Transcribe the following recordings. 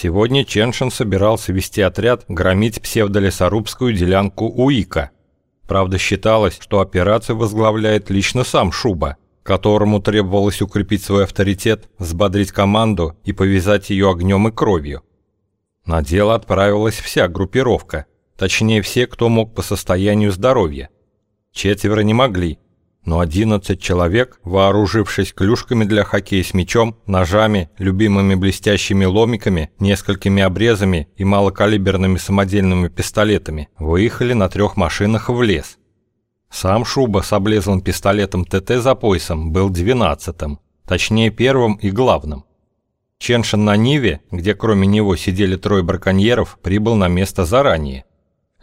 Сегодня Ченшин собирался вести отряд громить псевдолесорубскую делянку УИКа. Правда, считалось, что операцию возглавляет лично сам Шуба, которому требовалось укрепить свой авторитет, взбодрить команду и повязать ее огнем и кровью. На дело отправилась вся группировка, точнее все, кто мог по состоянию здоровья. Четверо не могли, но 11 человек, вооружившись клюшками для хоккея с мячом, ножами, любимыми блестящими ломиками, несколькими обрезами и малокалиберными самодельными пистолетами, выехали на трех машинах в лес. Сам Шуба с облезлым пистолетом ТТ за поясом был двенадцатым, точнее первым и главным. Ченшин на Ниве, где кроме него сидели трое браконьеров, прибыл на место заранее.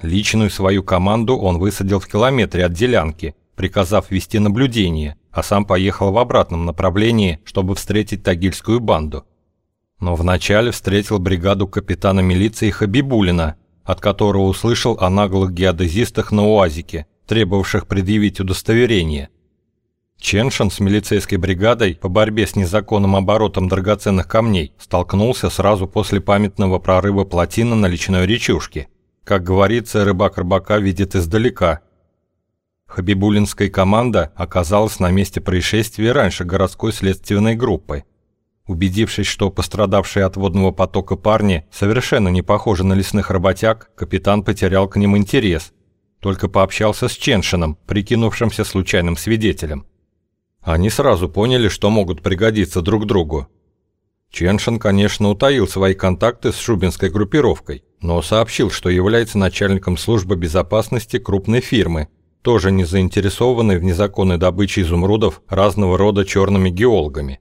Личную свою команду он высадил в километре от делянки – приказав вести наблюдение, а сам поехал в обратном направлении, чтобы встретить тагильскую банду. Но вначале встретил бригаду капитана милиции Хабибулина, от которого услышал о наглых геодезистах на УАЗике, требовавших предъявить удостоверение. Ченшин с милицейской бригадой по борьбе с незаконным оборотом драгоценных камней столкнулся сразу после памятного прорыва плотины на личной речушке. Как говорится, рыбак рыбака видит издалека, Хабибулинская команда оказалась на месте происшествия раньше городской следственной группы. Убедившись, что пострадавшие от водного потока парни совершенно не похожи на лесных работяг, капитан потерял к ним интерес. Только пообщался с Ченшином, прикинувшимся случайным свидетелем. Они сразу поняли, что могут пригодиться друг другу. Ченшин, конечно, утаил свои контакты с шубинской группировкой, но сообщил, что является начальником службы безопасности крупной фирмы, тоже не заинтересованы в незаконной добыче изумрудов разного рода черными геологами.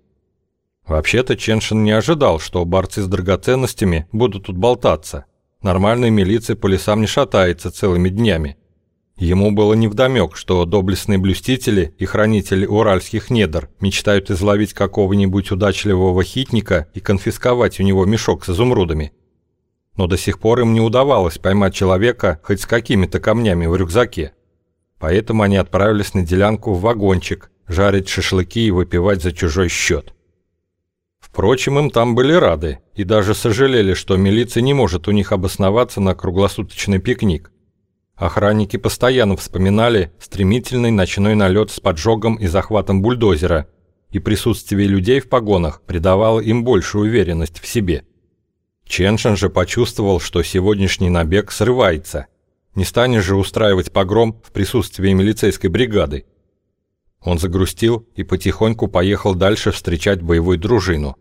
Вообще-то Ченшин не ожидал, что борцы с драгоценностями будут тут болтаться. Нормальная милиция по лесам не шатается целыми днями. Ему было невдомек, что доблестные блюстители и хранители уральских недр мечтают изловить какого-нибудь удачливого хитника и конфисковать у него мешок с изумрудами. Но до сих пор им не удавалось поймать человека хоть с какими-то камнями в рюкзаке. Поэтому они отправились на делянку в вагончик, жарить шашлыки и выпивать за чужой счет. Впрочем, им там были рады и даже сожалели, что милиция не может у них обосноваться на круглосуточный пикник. Охранники постоянно вспоминали стремительный ночной налет с поджогом и захватом бульдозера, и присутствие людей в погонах придавало им большую уверенность в себе. Ченшин же почувствовал, что сегодняшний набег срывается – не станешь же устраивать погром в присутствии милицейской бригады. Он загрустил и потихоньку поехал дальше встречать боевую дружину.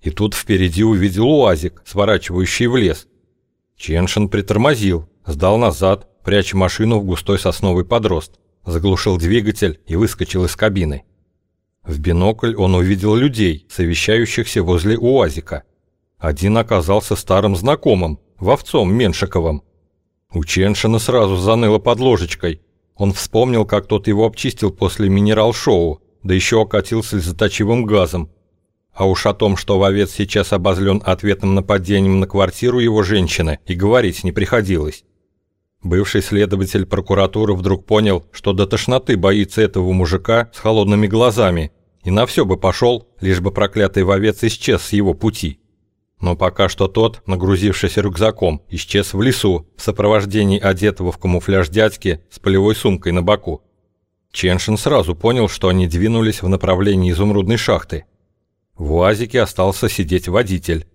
И тут впереди увидел уазик, сворачивающий в лес. Ченшин притормозил, сдал назад, пряча машину в густой сосновый подрост, заглушил двигатель и выскочил из кабины. В бинокль он увидел людей, совещающихся возле УАЗика. Один оказался старым знакомым, вовцом Меншиковым, у Ченшина сразу заныло под ложечкой. Он вспомнил, как тот его обчистил после минерал-шоу, да еще окатил слезоточивым газом. А уж о том, что вовец сейчас обозлен ответным нападением на квартиру его женщины, и говорить не приходилось. Бывший следователь прокуратуры вдруг понял, что до тошноты боится этого мужика с холодными глазами, и на все бы пошел, лишь бы проклятый вовец исчез с его пути. Но пока что тот, нагрузившись рюкзаком, исчез в лесу в сопровождении одетого в камуфляж дядьки с полевой сумкой на боку. Ченшин сразу понял, что они двинулись в направлении изумрудной шахты. В УАЗике остался сидеть водитель.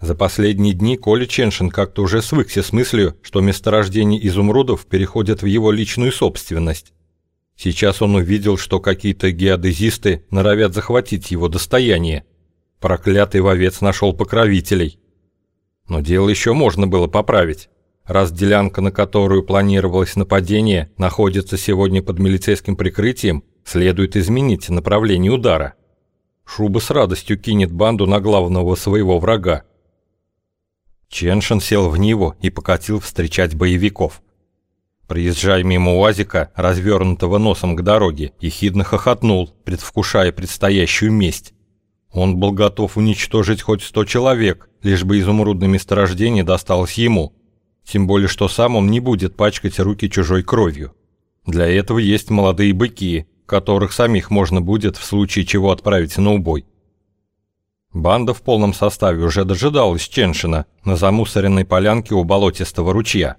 За последние дни Коля Ченшин как-то уже свыкся с мыслью, что месторождение изумрудов переходят в его личную собственность. Сейчас он увидел, что какие-то геодезисты норовят захватить его достояние – Проклятый вовец нашел покровителей. Но дело еще можно было поправить. Раз делянка, на которую планировалось нападение, находится сегодня под милицейским прикрытием, следует изменить направление удара. Шуба с радостью кинет банду на главного своего врага. Ченшин сел в Ниву и покатил встречать боевиков. Проезжая мимо УАЗика, развернутого носом к дороге, ехидно хохотнул, предвкушая предстоящую месть. Он был готов уничтожить хоть сто человек, лишь бы изумрудное месторождение досталось ему. Тем более, что сам он не будет пачкать руки чужой кровью. Для этого есть молодые быки, которых самих можно будет в случае чего отправить на убой. Банда в полном составе уже дожидалась Ченшина на замусоренной полянке у болотистого ручья.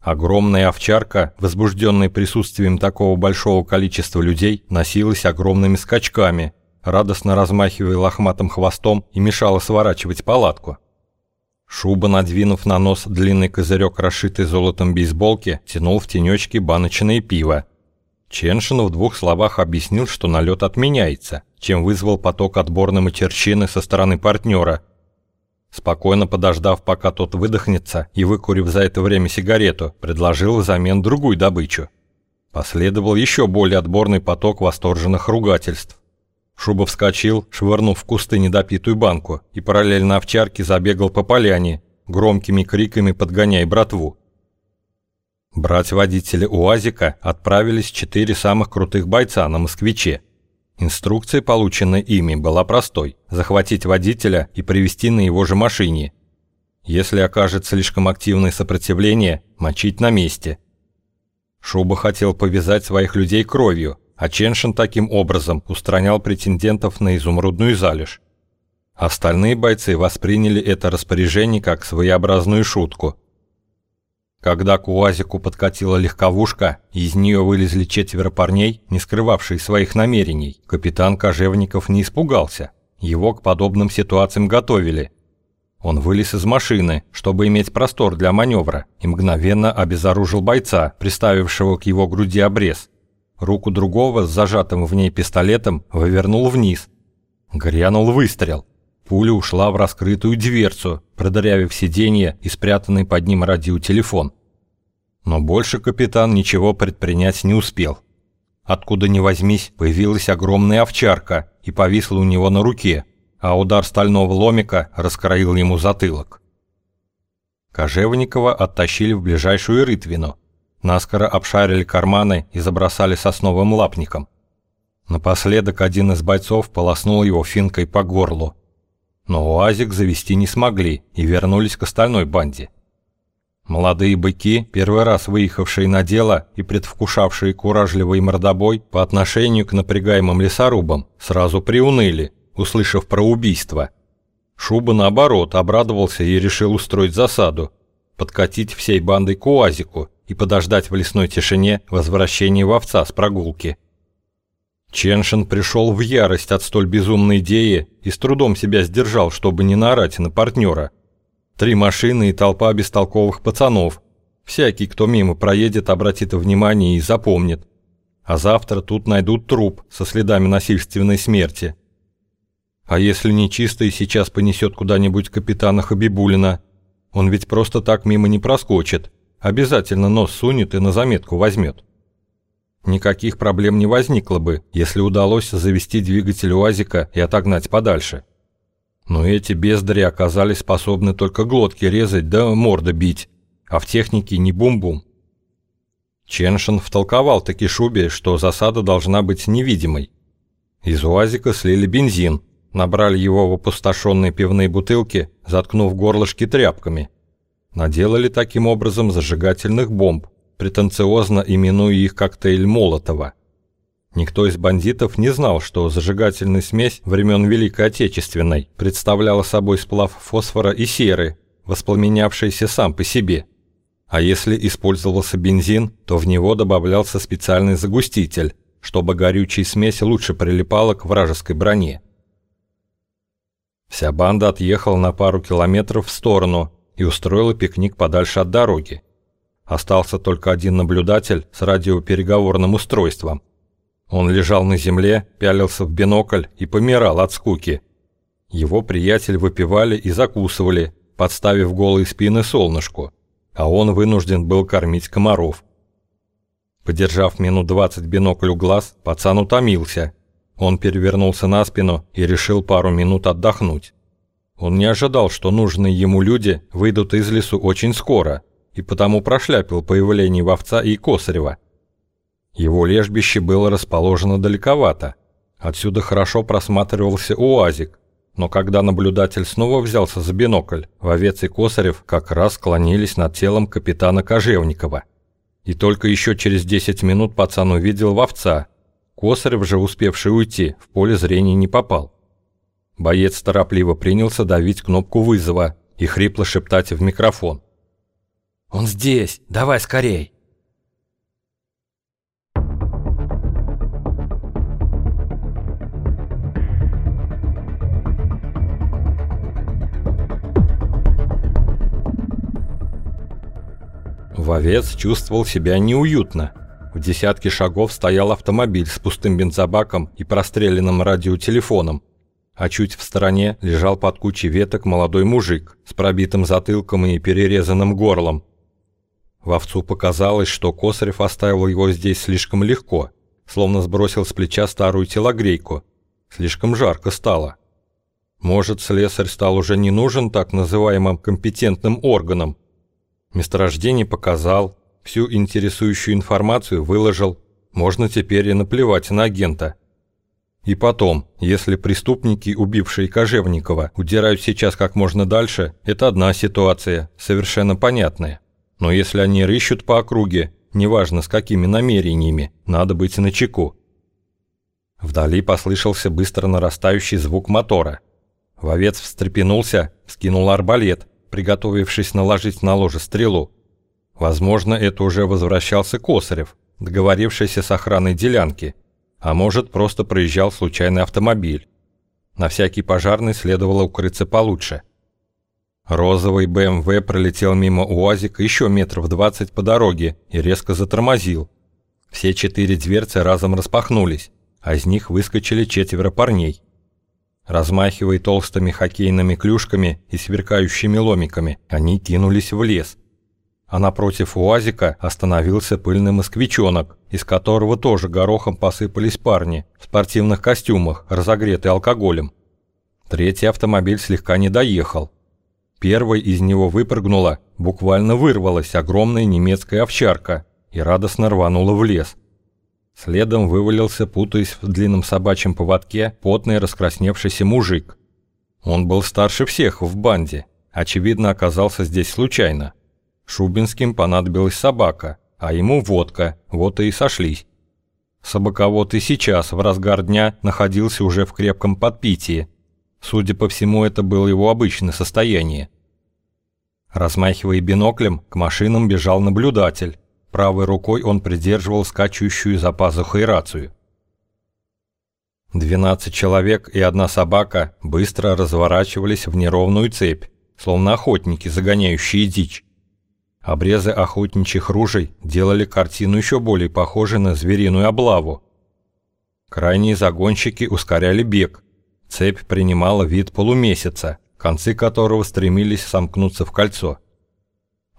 Огромная овчарка, возбужденная присутствием такого большого количества людей, носилась огромными скачками, радостно размахивая лохматым хвостом и мешала сворачивать палатку. Шуба, надвинув на нос длинный козырек, расшитый золотом бейсболки, тянул в тенечке баночное пиво. Ченшин в двух словах объяснил, что налет отменяется, чем вызвал поток отборной матерщины со стороны партнера. Спокойно подождав, пока тот выдохнется, и выкурив за это время сигарету, предложил взамен другую добычу. Последовал еще более отборный поток восторженных ругательств. Шуба вскочил, швырнув в кусты недопитую банку, и параллельно овчарке забегал по поляне, громкими криками подгоняя братву. Брать водителя УАЗика отправились четыре самых крутых бойца на «Москвиче». Инструкция, полученная ими, была простой – захватить водителя и привести на его же машине. Если окажет слишком активное сопротивление, мочить на месте. Шуба хотел повязать своих людей кровью, а Ченшин таким образом устранял претендентов на изумрудную залежь. Остальные бойцы восприняли это распоряжение как своеобразную шутку – когда к УАЗику подкатила легковушка, из нее вылезли четверо парней, не скрывавшие своих намерений, капитан Кожевников не испугался. Его к подобным ситуациям готовили. Он вылез из машины, чтобы иметь простор для маневра, и мгновенно обезоружил бойца, приставившего к его груди обрез. Руку другого с зажатым в ней пистолетом вывернул вниз. Грянул выстрел. Пуля ушла в раскрытую дверцу, продырявив сиденье и спрятанный под ним радиотелефон. Но больше капитан ничего предпринять не успел. Откуда ни возьмись, появилась огромная овчарка и повисла у него на руке, а удар стального ломика раскроил ему затылок. Кожевникова оттащили в ближайшую рытвину. Наскоро обшарили карманы и забросали сосновым лапником. Напоследок один из бойцов полоснул его финкой по горлу. Но УАЗик завести не смогли и вернулись к остальной банде. Молодые быки, первый раз выехавшие на дело и предвкушавшие куражливый мордобой по отношению к напрягаемым лесорубам, сразу приуныли, услышав про убийство. Шуба, наоборот, обрадовался и решил устроить засаду, подкатить всей бандой к УАЗику и подождать в лесной тишине возвращения вовца с прогулки. Ченшин пришел в ярость от столь безумной идеи и с трудом себя сдержал, чтобы не наорать на партнера. Три машины и толпа бестолковых пацанов. Всякий, кто мимо проедет, обратит внимание и запомнит. А завтра тут найдут труп со следами насильственной смерти. А если нечистый сейчас понесет куда-нибудь капитана Хабибулина, он ведь просто так мимо не проскочит, обязательно нос сунет и на заметку возьмет. Никаких проблем не возникло бы, если удалось завести двигатель УАЗика и отогнать подальше. Но эти бездари оказались способны только глотки резать да морда бить, а в технике не бум-бум. Ченшин втолковал таки Шубе, что засада должна быть невидимой. Из УАЗика слили бензин, набрали его в опустошенные пивные бутылки, заткнув горлышки тряпками. Наделали таким образом зажигательных бомб, претенциозно именуя их коктейль Молотова. Никто из бандитов не знал, что зажигательная смесь времен Великой Отечественной представляла собой сплав фосфора и серы, воспламенявшийся сам по себе. А если использовался бензин, то в него добавлялся специальный загуститель, чтобы горючая смесь лучше прилипала к вражеской броне. Вся банда отъехала на пару километров в сторону и устроила пикник подальше от дороги. Остался только один наблюдатель с радиопереговорным устройством. Он лежал на земле, пялился в бинокль и помирал от скуки. Его приятель выпивали и закусывали, подставив голые спины солнышку, а он вынужден был кормить комаров. Подержав минут двадцать бинокль у глаз, пацан утомился. Он перевернулся на спину и решил пару минут отдохнуть. Он не ожидал, что нужные ему люди выйдут из лесу очень скоро – и потому прошляпил появление вовца и Косарева. Его лежбище было расположено далековато. Отсюда хорошо просматривался УАЗик, но когда наблюдатель снова взялся за бинокль, вовец и Косарев как раз склонились над телом капитана Кожевникова. И только еще через 10 минут пацан увидел вовца. Косарев же, успевший уйти, в поле зрения не попал. Боец торопливо принялся давить кнопку вызова и хрипло шептать в микрофон. «Он здесь! Давай скорей!» Вовец чувствовал себя неуютно. В десятке шагов стоял автомобиль с пустым бензобаком и простреленным радиотелефоном, а чуть в стороне лежал под кучей веток молодой мужик с пробитым затылком и перерезанным горлом. Вовцу показалось, что Косарев оставил его здесь слишком легко, словно сбросил с плеча старую телогрейку. Слишком жарко стало. Может, слесарь стал уже не нужен так называемым компетентным органам, Месторождение показал, всю интересующую информацию выложил, можно теперь и наплевать на агента. И потом, если преступники, убившие Кожевникова, удирают сейчас как можно дальше, это одна ситуация, совершенно понятная. Но если они рыщут по округе, неважно с какими намерениями, надо быть начеку. Вдали послышался быстро нарастающий звук мотора. Вовец встрепенулся, скинул арбалет, приготовившись наложить на ложе стрелу. Возможно, это уже возвращался Косарев, договорившийся с охраной делянки, а может, просто проезжал случайный автомобиль. На всякий пожарный следовало укрыться получше. Розовый БМВ пролетел мимо УАЗика еще метров двадцать по дороге и резко затормозил. Все четыре дверцы разом распахнулись, а из них выскочили четверо парней. Размахивая толстыми хоккейными клюшками и сверкающими ломиками, они кинулись в лес. А напротив УАЗика остановился пыльный москвичонок, из которого тоже горохом посыпались парни в спортивных костюмах, разогретые алкоголем. Третий автомобиль слегка не доехал. Первой из него выпрыгнула, буквально вырвалась огромная немецкая овчарка и радостно рванула в лес – Следом вывалился, путаясь в длинном собачьем поводке, потный раскрасневшийся мужик. Он был старше всех в банде, очевидно оказался здесь случайно. Шубинским понадобилась собака, а ему водка, вот и сошлись. Собаковод и сейчас, в разгар дня, находился уже в крепком подпитии. Судя по всему, это было его обычное состояние. Размахивая биноклем, к машинам бежал наблюдатель. Правой рукой он придерживал скачущую за пазухой рацию. Двенадцать человек и одна собака быстро разворачивались в неровную цепь, словно охотники, загоняющие дичь. Обрезы охотничьих ружей делали картину еще более похожей на звериную облаву. Крайние загонщики ускоряли бег. Цепь принимала вид полумесяца, концы которого стремились сомкнуться в кольцо.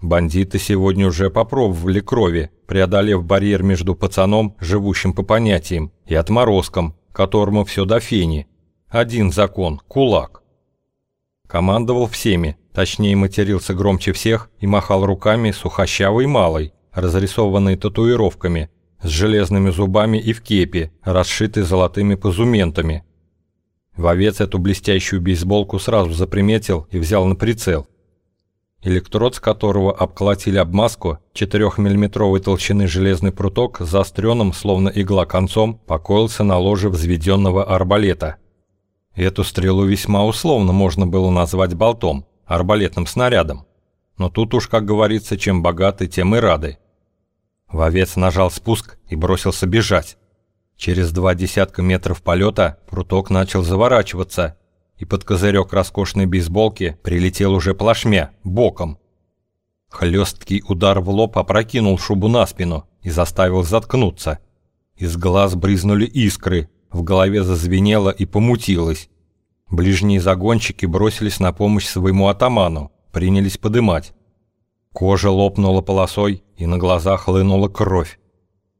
Бандиты сегодня уже попробовали крови, преодолев барьер между пацаном, живущим по понятиям, и отморозком, которому все до фени. Один закон – кулак. Командовал всеми, точнее матерился громче всех и махал руками сухощавой малой, разрисованной татуировками, с железными зубами и в кепи, расшитой золотыми позументами. Вовец эту блестящую бейсболку сразу заприметил и взял на прицел – электрод с которого обколотили обмазку, 4-миллиметровой толщины железный пруток заостренным, словно игла концом, покоился на ложе взведенного арбалета. Эту стрелу весьма условно можно было назвать болтом, арбалетным снарядом. Но тут уж, как говорится, чем богаты, тем и рады. Вовец нажал спуск и бросился бежать. Через два десятка метров полета пруток начал заворачиваться, и под козырек роскошной бейсболки прилетел уже плашмя, боком. Хлесткий удар в лоб опрокинул шубу на спину и заставил заткнуться. Из глаз брызнули искры, в голове зазвенело и помутилось. Ближние загонщики бросились на помощь своему атаману, принялись подымать. Кожа лопнула полосой, и на глазах хлынула кровь.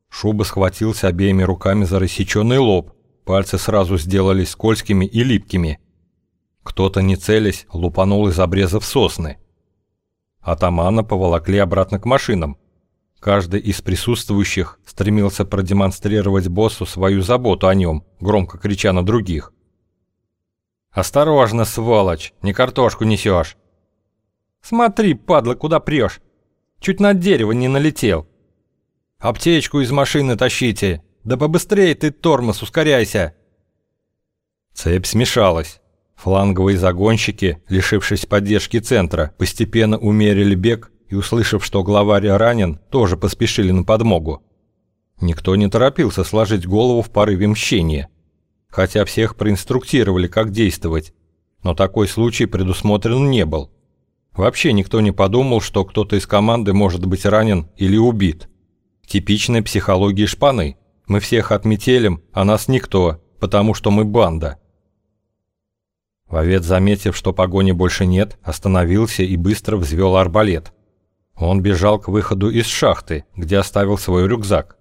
Шуба схватился обеими руками за рассеченный лоб, пальцы сразу сделались скользкими и липкими – кто-то, не целясь, лупанул из обрезов сосны. Атамана поволокли обратно к машинам. Каждый из присутствующих стремился продемонстрировать боссу свою заботу о нем, громко крича на других. «Осторожно, сволочь, не картошку несешь!» «Смотри, падла, куда прешь! Чуть на дерево не налетел!» «Аптечку из машины тащите! Да побыстрее ты, тормоз, ускоряйся!» Цепь смешалась. Фланговые загонщики, лишившись поддержки центра, постепенно умерили бег и, услышав, что главарь ранен, тоже поспешили на подмогу. Никто не торопился сложить голову в порыве мщения, хотя всех проинструктировали, как действовать, но такой случай предусмотрен не был. Вообще никто не подумал, что кто-то из команды может быть ранен или убит. Типичная психология шпаны. Мы всех отметелим, а нас никто, потому что мы банда. Вовец, заметив, что погони больше нет, остановился и быстро взвел арбалет. Он бежал к выходу из шахты, где оставил свой рюкзак.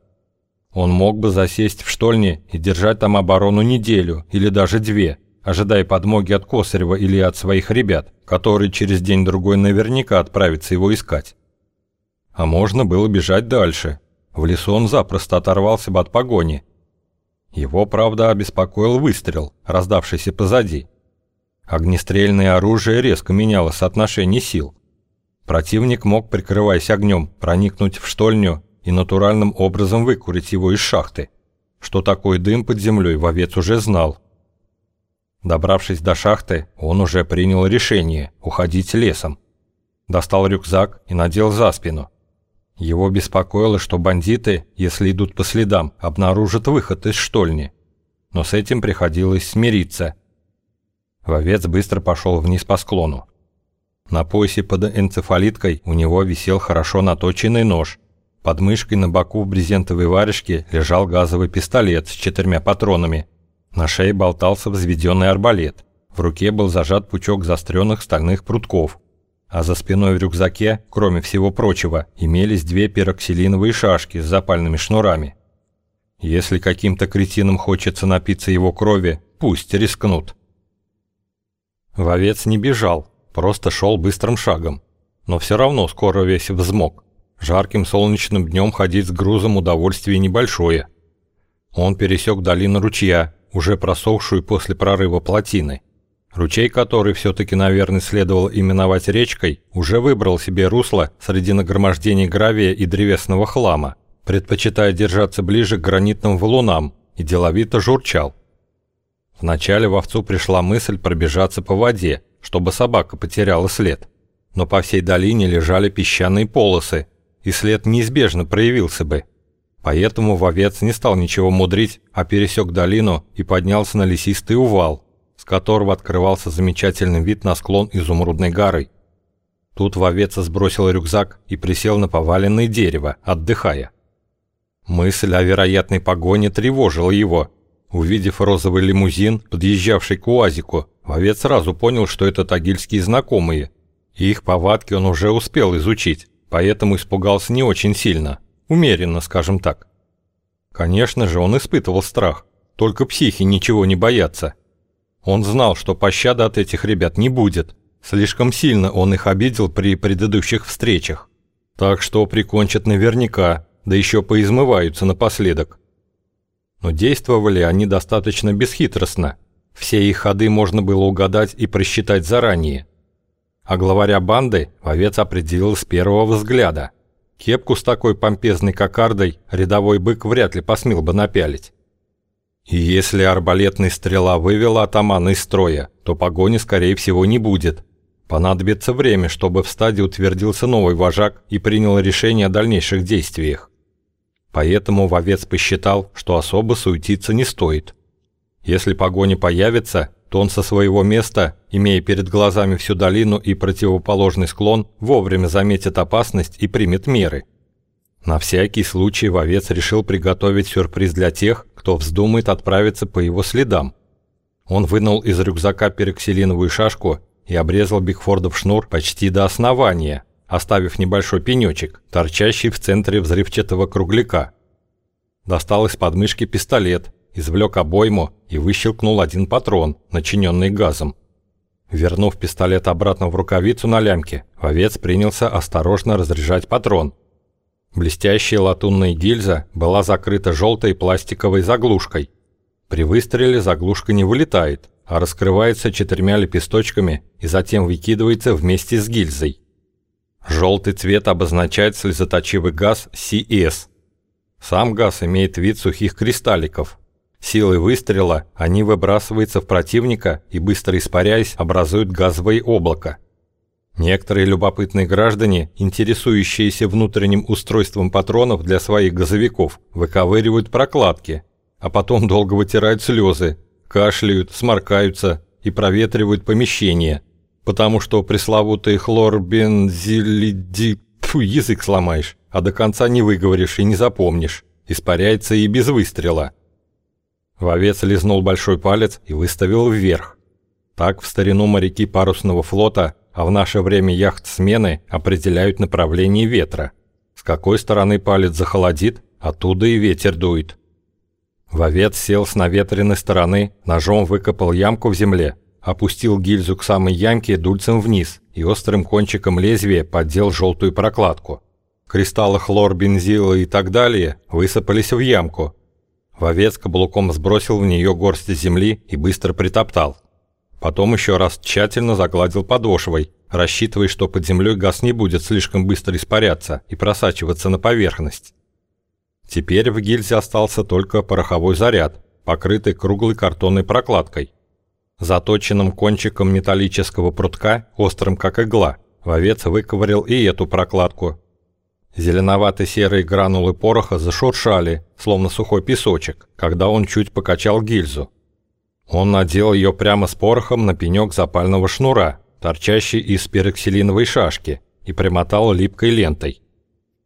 Он мог бы засесть в штольне и держать там оборону неделю или даже две, ожидая подмоги от Косарева или от своих ребят, которые через день-другой наверняка отправятся его искать. А можно было бежать дальше. В лесу он запросто оторвался бы от погони. Его, правда, обеспокоил выстрел, раздавшийся позади. Огнестрельное оружие резко меняло соотношение сил. Противник мог, прикрываясь огнем, проникнуть в штольню и натуральным образом выкурить его из шахты. Что такое дым под землей, вовец уже знал. Добравшись до шахты, он уже принял решение уходить лесом. Достал рюкзак и надел за спину. Его беспокоило, что бандиты, если идут по следам, обнаружат выход из штольни. Но с этим приходилось смириться – Вовец быстро пошел вниз по склону. На поясе под энцефалиткой у него висел хорошо наточенный нож. Под мышкой на боку в брезентовой варежке лежал газовый пистолет с четырьмя патронами. На шее болтался взведенный арбалет. В руке был зажат пучок заостренных стальных прутков. А за спиной в рюкзаке, кроме всего прочего, имелись две пероксилиновые шашки с запальными шнурами. Если каким-то кретинам хочется напиться его крови, пусть рискнут. Вовец не бежал, просто шел быстрым шагом. Но все равно скоро весь взмок. Жарким солнечным днем ходить с грузом удовольствие небольшое. Он пересек долину ручья, уже просохшую после прорыва плотины. Ручей, который все-таки, наверное, следовало именовать речкой, уже выбрал себе русло среди нагромождений гравия и древесного хлама, предпочитая держаться ближе к гранитным валунам, и деловито журчал. Вначале вовцу пришла мысль пробежаться по воде, чтобы собака потеряла след. Но по всей долине лежали песчаные полосы, и след неизбежно проявился бы. Поэтому вовец не стал ничего мудрить, а пересек долину и поднялся на лесистый увал, с которого открывался замечательный вид на склон изумрудной горы. Тут вовец сбросил рюкзак и присел на поваленное дерево, отдыхая. Мысль о вероятной погоне тревожила его, Увидев розовый лимузин, подъезжавший к УАЗику, Вовец сразу понял, что это тагильские знакомые. И их повадки он уже успел изучить, поэтому испугался не очень сильно. Умеренно, скажем так. Конечно же, он испытывал страх. Только психи ничего не боятся. Он знал, что пощады от этих ребят не будет. Слишком сильно он их обидел при предыдущих встречах. Так что прикончат наверняка, да еще поизмываются напоследок но действовали они достаточно бесхитростно. Все их ходы можно было угадать и просчитать заранее. А главаря банды вовец определил с первого взгляда. Кепку с такой помпезной кокардой рядовой бык вряд ли посмел бы напялить. И если арбалетная стрела вывела атамана из строя, то погони, скорее всего, не будет. Понадобится время, чтобы в стадии утвердился новый вожак и принял решение о дальнейших действиях. Поэтому вовец посчитал, что особо суетиться не стоит. Если погоня появится, то он со своего места, имея перед глазами всю долину и противоположный склон, вовремя заметит опасность и примет меры. На всякий случай вовец решил приготовить сюрприз для тех, кто вздумает отправиться по его следам. Он вынул из рюкзака пероксилиновую шашку и обрезал Бигфордов шнур почти до основания, оставив небольшой пенечек, торчащий в центре взрывчатого кругляка. Достал из подмышки пистолет, извлек обойму и выщелкнул один патрон, начиненный газом. Вернув пистолет обратно в рукавицу на лямке, вовец принялся осторожно разряжать патрон. Блестящая латунная гильза была закрыта желтой пластиковой заглушкой. При выстреле заглушка не вылетает, а раскрывается четырьмя лепесточками и затем выкидывается вместе с гильзой. Желтый цвет обозначает слезоточивый газ CS. Сам газ имеет вид сухих кристалликов. Силой выстрела они выбрасываются в противника и, быстро испаряясь, образуют газовое облако. Некоторые любопытные граждане, интересующиеся внутренним устройством патронов для своих газовиков, выковыривают прокладки, а потом долго вытирают слезы, кашляют, сморкаются и проветривают помещение, потому что пресловутый хлорбензилиди... Фу, язык сломаешь, а до конца не выговоришь и не запомнишь. Испаряется и без выстрела. Вовец лизнул большой палец и выставил вверх. Так в старину моряки парусного флота, а в наше время яхт-смены определяют направление ветра. С какой стороны палец захолодит, оттуда и ветер дует. Вовец сел с наветренной стороны, ножом выкопал ямку в земле, опустил гильзу к самой ямке дульцем вниз и острым кончиком лезвия поддел желтую прокладку. Кристаллы хлорбензила и так далее высыпались в ямку, Вовец каблуком сбросил в нее горсть земли и быстро притоптал. Потом еще раз тщательно загладил подошвой, рассчитывая, что под землей газ не будет слишком быстро испаряться и просачиваться на поверхность. Теперь в гильзе остался только пороховой заряд, покрытый круглой картонной прокладкой. Заточенным кончиком металлического прутка, острым как игла, вовец выковырял и эту прокладку, Зеленовато-серые гранулы пороха зашуршали, словно сухой песочек, когда он чуть покачал гильзу. Он надел ее прямо с порохом на пенек запального шнура, торчащий из пероксилиновой шашки, и примотал липкой лентой.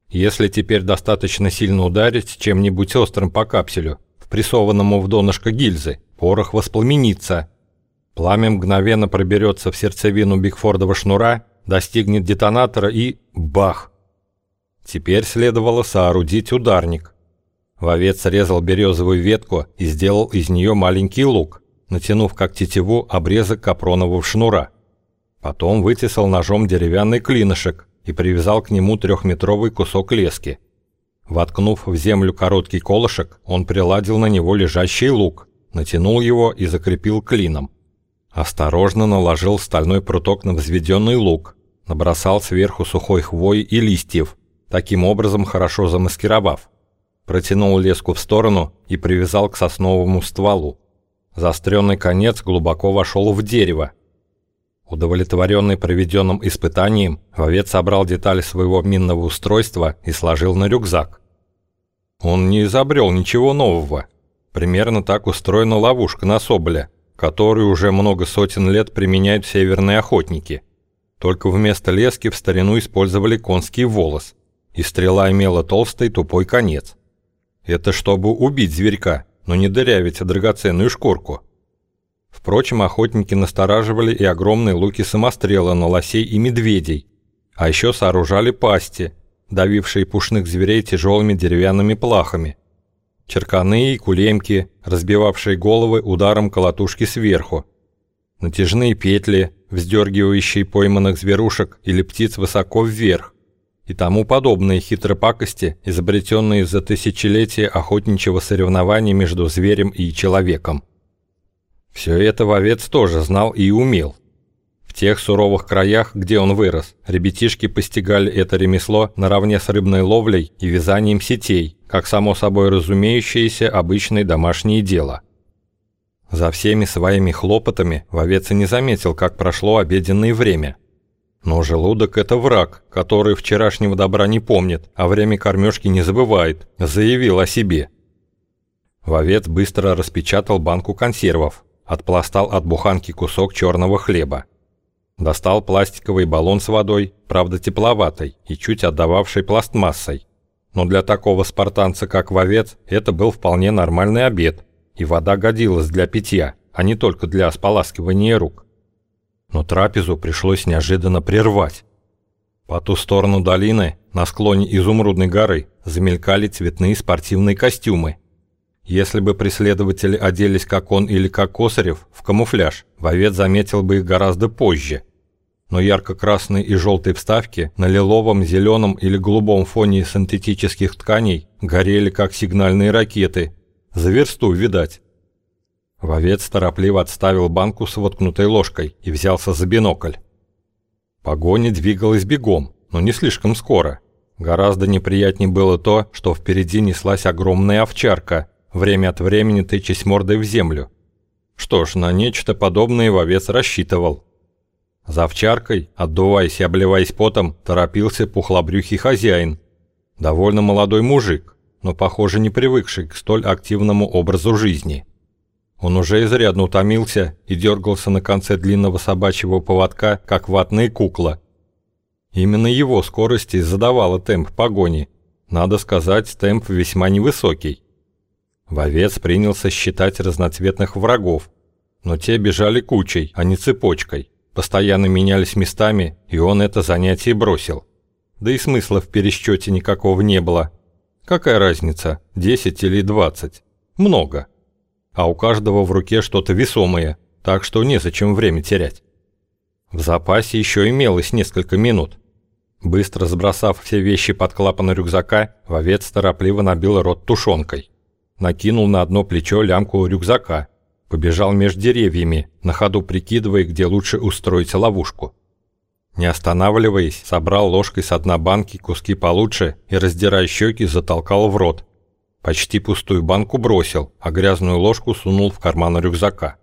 Если теперь достаточно сильно ударить чем-нибудь острым по капселю, впрессованному в донышко гильзы, порох воспламенится. Пламя мгновенно проберется в сердцевину Бигфордова шнура, достигнет детонатора и бах! Теперь следовало соорудить ударник. Вовец срезал березовую ветку и сделал из нее маленький лук, натянув как тетиву обрезок капронового шнура. Потом вытесал ножом деревянный клинышек и привязал к нему трехметровый кусок лески. Воткнув в землю короткий колышек, он приладил на него лежащий лук, натянул его и закрепил клином. Осторожно наложил стальной пруток на взведенный лук, набросал сверху сухой хвои и листьев, таким образом хорошо замаскировав. Протянул леску в сторону и привязал к сосновому стволу. Заостренный конец глубоко вошел в дерево. Удовлетворенный проведенным испытанием, вовец собрал детали своего минного устройства и сложил на рюкзак. Он не изобрел ничего нового. Примерно так устроена ловушка на соболя, которую уже много сотен лет применяют северные охотники. Только вместо лески в старину использовали конский волос – и стрела имела толстый тупой конец. Это чтобы убить зверька, но не дырявить драгоценную шкурку. Впрочем, охотники настораживали и огромные луки-самострелы на лосей и медведей, а еще сооружали пасти, давившие пушных зверей тяжелыми деревянными плахами, черканы и кулемки, разбивавшие головы ударом колотушки сверху, натяжные петли, вздергивающие пойманных зверушек или птиц высоко вверх, и тому подобные хитропакости, изобретенные за тысячелетия охотничьего соревнования между зверем и человеком. Все это вовец тоже знал и умел. В тех суровых краях, где он вырос, ребятишки постигали это ремесло наравне с рыбной ловлей и вязанием сетей, как само собой разумеющееся обычное домашнее дело. За всеми своими хлопотами вовец и не заметил, как прошло обеденное время. Но желудок – это враг, который вчерашнего добра не помнит, а время кормежки не забывает, заявил о себе. Вовец быстро распечатал банку консервов, отпластал от буханки кусок черного хлеба. Достал пластиковый баллон с водой, правда тепловатой и чуть отдававшей пластмассой. Но для такого спартанца, как Вовец, это был вполне нормальный обед, и вода годилась для питья, а не только для споласкивания рук но трапезу пришлось неожиданно прервать. По ту сторону долины, на склоне Изумрудной горы, замелькали цветные спортивные костюмы. Если бы преследователи оделись как он или как Косарев в камуфляж, вовец заметил бы их гораздо позже. Но ярко-красные и желтые вставки на лиловом, зеленом или голубом фоне синтетических тканей горели как сигнальные ракеты. За версту, видать. Вовец торопливо отставил банку с воткнутой ложкой и взялся за бинокль. Погоня двигалась бегом, но не слишком скоро. Гораздо неприятнее было то, что впереди неслась огромная овчарка, время от времени тычась мордой в землю. Что ж, на нечто подобное вовец рассчитывал. За овчаркой, отдуваясь и обливаясь потом, торопился пухлобрюхий хозяин. Довольно молодой мужик, но, похоже, не привыкший к столь активному образу жизни. Он уже изрядно утомился и дергался на конце длинного собачьего поводка, как ватная кукла. Именно его скорость и задавала темп погони. Надо сказать, темп весьма невысокий. Вовец принялся считать разноцветных врагов, но те бежали кучей, а не цепочкой. Постоянно менялись местами, и он это занятие бросил. Да и смысла в пересчете никакого не было. Какая разница, 10 или 20? Много а у каждого в руке что-то весомое, так что незачем время терять. В запасе еще имелось несколько минут. Быстро сбросав все вещи под клапан рюкзака, вовец торопливо набил рот тушенкой. Накинул на одно плечо лямку рюкзака, побежал между деревьями, на ходу прикидывая, где лучше устроить ловушку. Не останавливаясь, собрал ложкой с дна банки куски получше и, раздирая щеки, затолкал в рот, Почти пустую банку бросил, а грязную ложку сунул в карман рюкзака.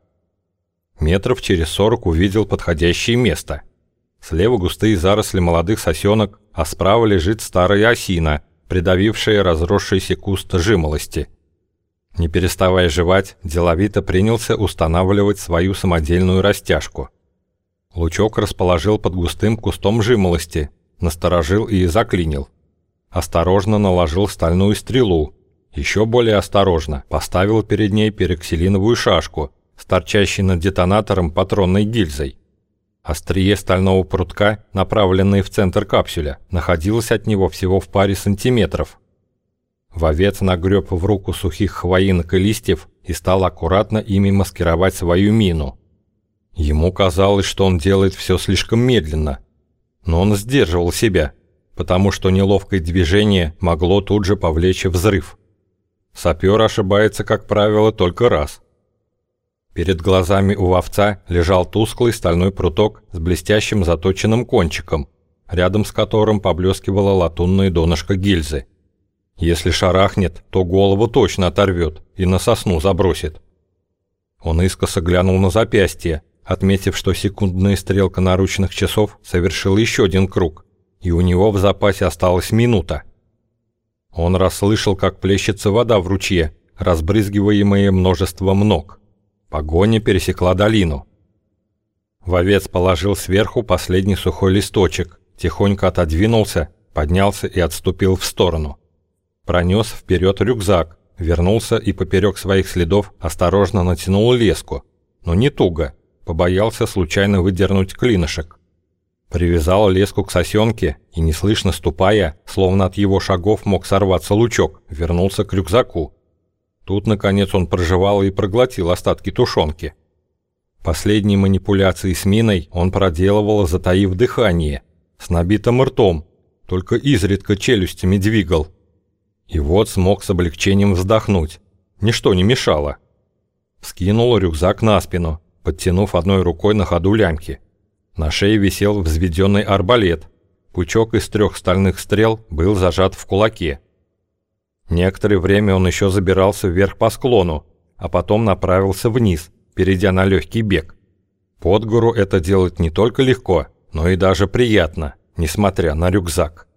Метров через сорок увидел подходящее место. Слева густые заросли молодых сосенок, а справа лежит старая осина, придавившая разросшийся куст жимолости. Не переставая жевать, деловито принялся устанавливать свою самодельную растяжку. Лучок расположил под густым кустом жимолости, насторожил и заклинил. Осторожно наложил стальную стрелу, еще более осторожно поставил перед ней пероксилиновую шашку с торчащей над детонатором патронной гильзой. Острие стального прутка, направленное в центр капсюля, находилось от него всего в паре сантиметров. Вовец нагреб в руку сухих хвоинок и листьев и стал аккуратно ими маскировать свою мину. Ему казалось, что он делает все слишком медленно, но он сдерживал себя, потому что неловкое движение могло тут же повлечь взрыв. Сапер ошибается, как правило, только раз. Перед глазами у овца лежал тусклый стальной пруток с блестящим заточенным кончиком, рядом с которым поблескивала латунная донышко гильзы. Если шарахнет, то голову точно оторвет и на сосну забросит. Он искоса глянул на запястье, отметив, что секундная стрелка наручных часов совершила еще один круг, и у него в запасе осталась минута. Он расслышал, как плещется вода в ручье, разбрызгиваемая множеством ног. Погоня пересекла долину. Вовец положил сверху последний сухой листочек, тихонько отодвинулся, поднялся и отступил в сторону. Пронес вперед рюкзак, вернулся и поперек своих следов осторожно натянул леску, но не туго, побоялся случайно выдернуть клинышек. Привязал леску к сосенке и, неслышно ступая, словно от его шагов мог сорваться лучок, вернулся к рюкзаку. Тут, наконец, он проживал и проглотил остатки тушенки. Последние манипуляции с миной он проделывал, затаив дыхание, с набитым ртом, только изредка челюстями двигал. И вот смог с облегчением вздохнуть. Ничто не мешало. Скинул рюкзак на спину, подтянув одной рукой на ходу лямки – на шее висел взведенный арбалет. Пучок из трех стальных стрел был зажат в кулаке. Некоторое время он еще забирался вверх по склону, а потом направился вниз, перейдя на легкий бег. Под гору это делать не только легко, но и даже приятно, несмотря на рюкзак.